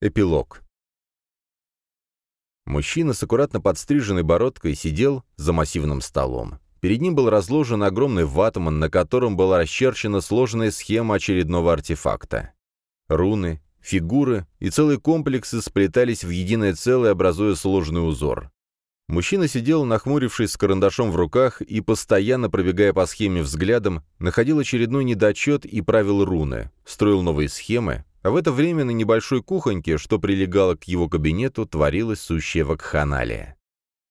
Эпилог. Мужчина с аккуратно подстриженной бородкой сидел за массивным столом. Перед ним был разложен огромный ватман, на котором была расчерчена сложная схема очередного артефакта. Руны, фигуры и целые комплексы сплетались в единое целое, образуя сложный узор. Мужчина сидел, нахмурившись с карандашом в руках и, постоянно пробегая по схеме взглядом, находил очередной недочет и правил руны, строил новые схемы, а в это время на небольшой кухоньке, что прилегало к его кабинету, творилась сущая вакханалия.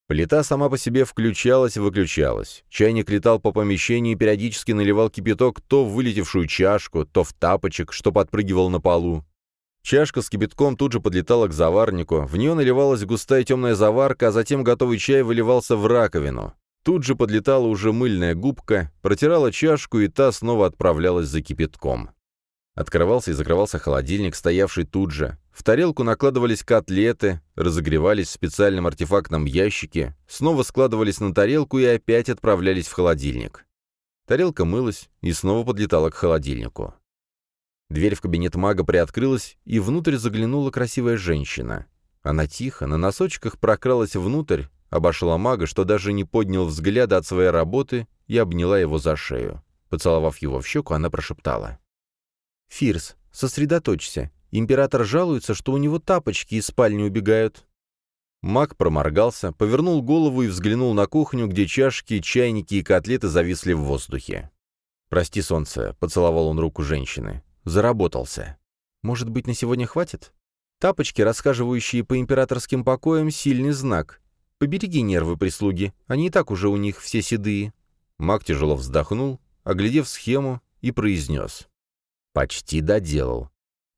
Плита сама по себе включалась и выключалась. Чайник летал по помещению и периодически наливал кипяток то в вылетевшую чашку, то в тапочек, что подпрыгивал на полу. Чашка с кипятком тут же подлетала к заварнику, в нее наливалась густая темная заварка, а затем готовый чай выливался в раковину. Тут же подлетала уже мыльная губка, протирала чашку, и та снова отправлялась за кипятком. Открывался и закрывался холодильник, стоявший тут же. В тарелку накладывались котлеты, разогревались в специальном артефактном ящике, снова складывались на тарелку и опять отправлялись в холодильник. Тарелка мылась и снова подлетала к холодильнику. Дверь в кабинет мага приоткрылась, и внутрь заглянула красивая женщина. Она тихо, на носочках прокралась внутрь, обошла мага, что даже не поднял взгляда от своей работы, и обняла его за шею. Поцеловав его в щеку, она прошептала. «Фирс, сосредоточься. Император жалуется, что у него тапочки из спальни убегают». Маг проморгался, повернул голову и взглянул на кухню, где чашки, чайники и котлеты зависли в воздухе. «Прости, солнце», — поцеловал он руку женщины. «Заработался. Может быть, на сегодня хватит? Тапочки, расхаживающие по императорским покоям, сильный знак. Побереги нервы прислуги, они и так уже у них все седые». Маг тяжело вздохнул, оглядев схему, и произнес. Почти доделал.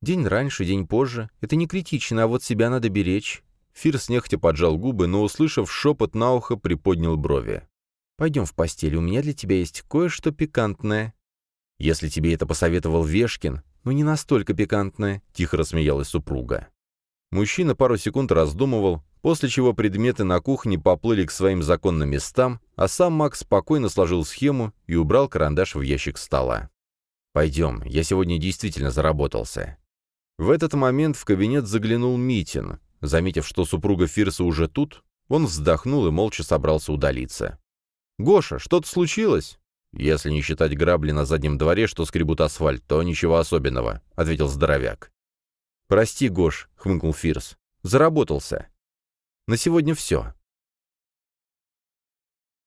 День раньше, день позже. Это не критично, а вот себя надо беречь. Фирс нехотя поджал губы, но, услышав шепот на ухо, приподнял брови. «Пойдем в постель, у меня для тебя есть кое-что пикантное». «Если тебе это посоветовал Вешкин, ну не настолько пикантное», — тихо рассмеялась супруга. Мужчина пару секунд раздумывал, после чего предметы на кухне поплыли к своим законным местам, а сам Макс спокойно сложил схему и убрал карандаш в ящик стола. «Пойдем, я сегодня действительно заработался». В этот момент в кабинет заглянул Митин. Заметив, что супруга Фирса уже тут, он вздохнул и молча собрался удалиться. «Гоша, что-то случилось?» «Если не считать грабли на заднем дворе, что скребут асфальт, то ничего особенного», — ответил здоровяк. «Прости, Гош», — хмыкнул Фирс. «Заработался». «На сегодня все.